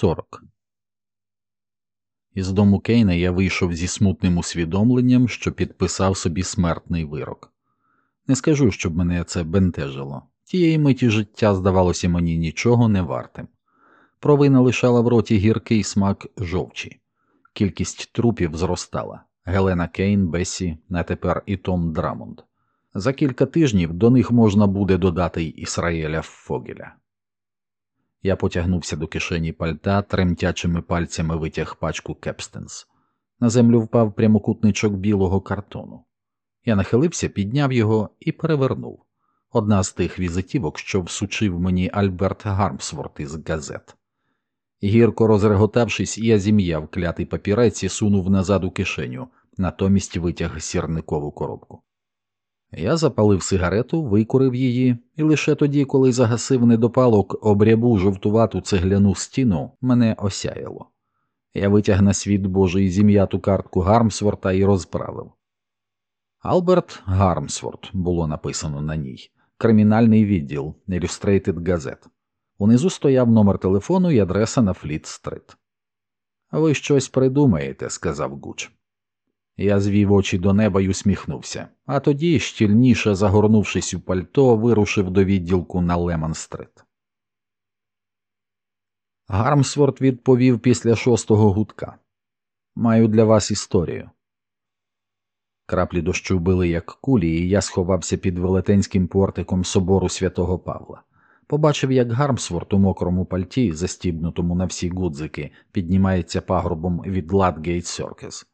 40 Із дому Кейна я вийшов зі смутним усвідомленням, що підписав собі смертний вирок. Не скажу, щоб мене це бентежило. Тієї миті життя здавалося мені нічого не вартим. Провина лишала в роті гіркий смак жовчі. Кількість трупів зростала Гелена Кейн, Бесі, а тепер і Том Драмонд. За кілька тижнів до них можна буде додати й Ісраїля Фогеля. Я потягнувся до кишені пальта, тремтячими пальцями витяг пачку Кепстенс. На землю впав прямокутничок білого картону. Я нахилився, підняв його і перевернув. Одна з тих візитівок, що всучив мені Альберт Гармсворт із газет. Гірко розреготавшись, я зім'яв клятий папірець і сунув назад у кишеню, натомість витяг сірникову коробку. Я запалив сигарету, викурив її, і лише тоді, коли загасив недопалок об рябу жовтувату цегляну стіну, мене осяяло. Я витяг на світ Божий зім'яту картку Гармсворта і розправив. Алберт Гармсворт було написано на ній, кримінальний відділ Illustrated Gazette. Унизу стояв номер телефону і адреса на Фліт-стрит. Ви щось придумаєте, сказав Гуч. Я звів очі до неба й усміхнувся, а тоді, щільніше загорнувшись у пальто, вирушив до відділку на Лемон-стрит. Гармсворт відповів після шостого гудка. Маю для вас історію. Краплі дощу били як кулі, і я сховався під велетенським портиком собору святого Павла. Побачив, як Гармсворт у мокрому пальті, застібнутому на всі гудзики, піднімається пагорбом від Ладгейт Сьоркес.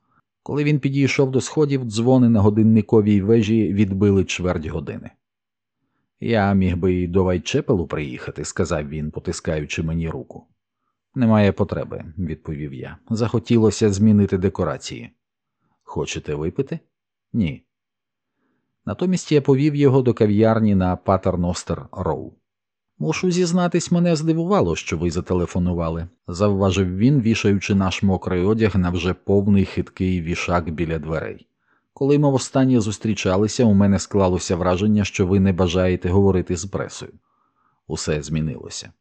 Коли він підійшов до сходів, дзвони на годинниковій вежі відбили чверть години. Я міг би і до Вайчепелу приїхати, сказав він, потискаючи мені руку. Немає потреби, відповів я. Захотілося змінити декорації. Хочете випити? Ні. Натомість я повів його до кав'ярні на Патерностер Роу. Мушу зізнатись, мене здивувало, що ви зателефонували, завважив він, вішаючи наш мокрий одяг на вже повний хиткий вішак біля дверей. Коли ми востаннє зустрічалися, у мене склалося враження, що ви не бажаєте говорити з пресою. Усе змінилося.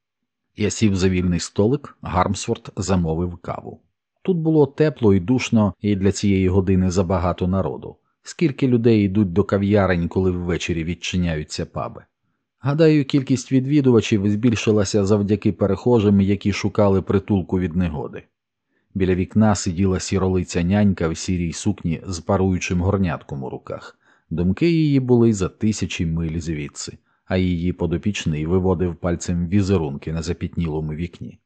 Я сів за вільний столик, Гармсворт замовив каву. Тут було тепло і душно, і для цієї години забагато народу. Скільки людей йдуть до кав'ярень, коли ввечері відчиняються паби? Гадаю, кількість відвідувачів збільшилася завдяки перехожим, які шукали притулку від негоди. Біля вікна сиділа сіролиця нянька в сірій сукні з паруючим горнятком у руках. Думки її були за тисячі миль звідси, а її подопічний виводив пальцем візерунки на запітнілому вікні.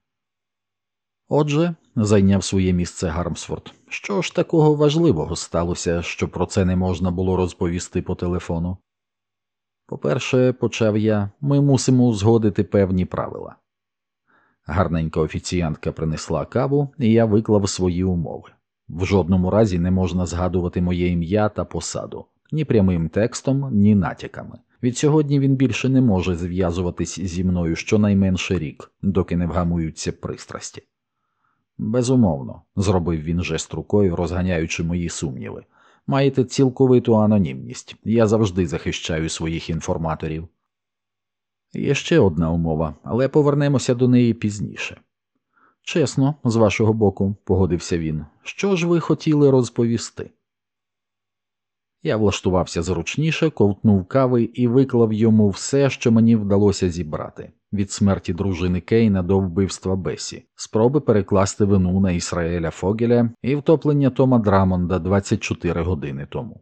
Отже, зайняв своє місце Гармсфорд. Що ж такого важливого сталося, що про це не можна було розповісти по телефону? По-перше, почав я, ми мусимо узгодити певні правила. Гарненька офіціантка принесла каву, і я виклав свої умови. В жодному разі не можна згадувати моє ім'я та посаду ні прямим текстом, ні натяками. Від сьогодні він більше не може зв'язуватись зі мною щонайменше рік, доки не вгамуються пристрасті. Безумовно, зробив він жест рукою, розганяючи мої сумніви. Маєте цілковиту анонімність. Я завжди захищаю своїх інформаторів. Є ще одна умова, але повернемося до неї пізніше. Чесно, з вашого боку, погодився він, що ж ви хотіли розповісти? Я влаштувався зручніше, ковтнув кави і виклав йому все, що мені вдалося зібрати від смерті дружини Кейна до вбивства Бесі, спроби перекласти вину на Ісраеля Фогеля і втоплення Тома Драмонда 24 години тому.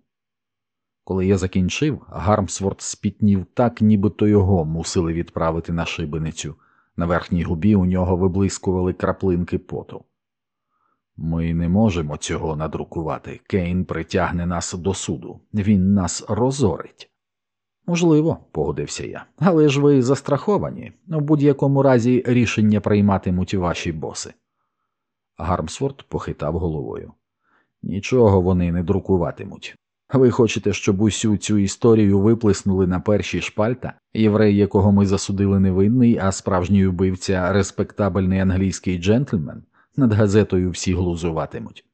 Коли я закінчив, Гармсворт спітнів так, нібито його мусили відправити на шибеницю. На верхній губі у нього виблискували краплинки поту. Ми не можемо цього надрукувати. Кейн притягне нас до суду, він нас розорить. Можливо, погодився я, але ж ви застраховані, у будь-якому разі рішення прийматимуть ваші боси. Гармсворт похитав головою. Нічого вони не друкуватимуть. Ви хочете, щоб усю цю історію виплеснули на перші шпальта, єврей, якого ми засудили невинний, а справжній убивця респектабельний англійський джентльмен, над газетою всі глузуватимуть.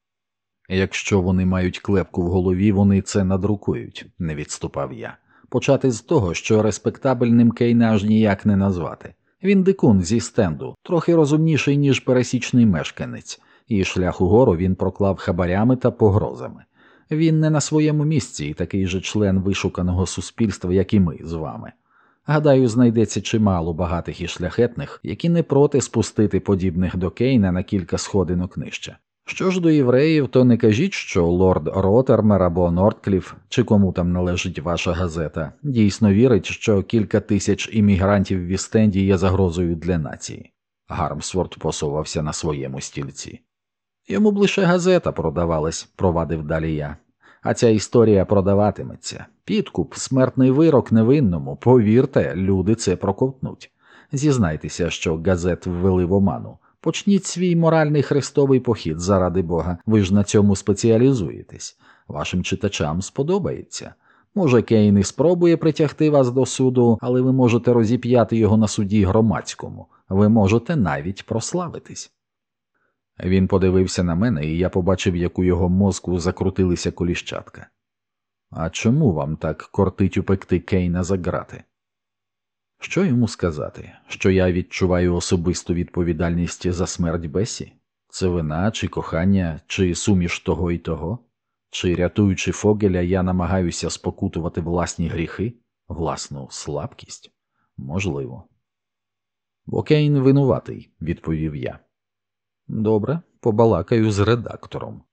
Якщо вони мають клепку в голові, вони це надрукують, не відступав я почати з того, що респектабельним Кейна аж ніяк не назвати. Він дикун зі стенду, трохи розумніший, ніж пересічний мешканець, і шлях угору він проклав хабарями та погрозами. Він не на своєму місці і такий же член вишуканого суспільства, як і ми з вами. Гадаю, знайдеться чимало багатих і шляхетних, які не проти спустити подібних до Кейна на кілька сходинок нижче. Що ж до євреїв, то не кажіть, що лорд Ротермер або Норткліф, чи кому там належить ваша газета, дійсно вірить, що кілька тисяч іммігрантів в Вістенді є загрозою для нації. Гармсворт посувався на своєму стільці. Йому б лише газета продавалась, провадив далі я. А ця історія продаватиметься. Підкуп, смертний вирок невинному, повірте, люди це проковтнуть. Зізнайтеся, що газет ввели в оману. Почніть свій моральний хрестовий похід заради Бога, ви ж на цьому спеціалізуєтесь. Вашим читачам сподобається. Може, Кейн і спробує притягти вас до суду, але ви можете розіп'яти його на суді громадському, ви можете навіть прославитись. Він подивився на мене, і я побачив, як у його мозку закрутилися коліщатка. А чому вам так кортить упекти Кейна за грати? Що йому сказати? Що я відчуваю особисту відповідальність за смерть Бесі? Це вина, чи кохання, чи суміш того і того? Чи рятуючи Фогеля, я намагаюся спокутувати власні гріхи, власну слабкість? Можливо. Бо Кейн винуватий, відповів я. Добре, побалакаю з редактором.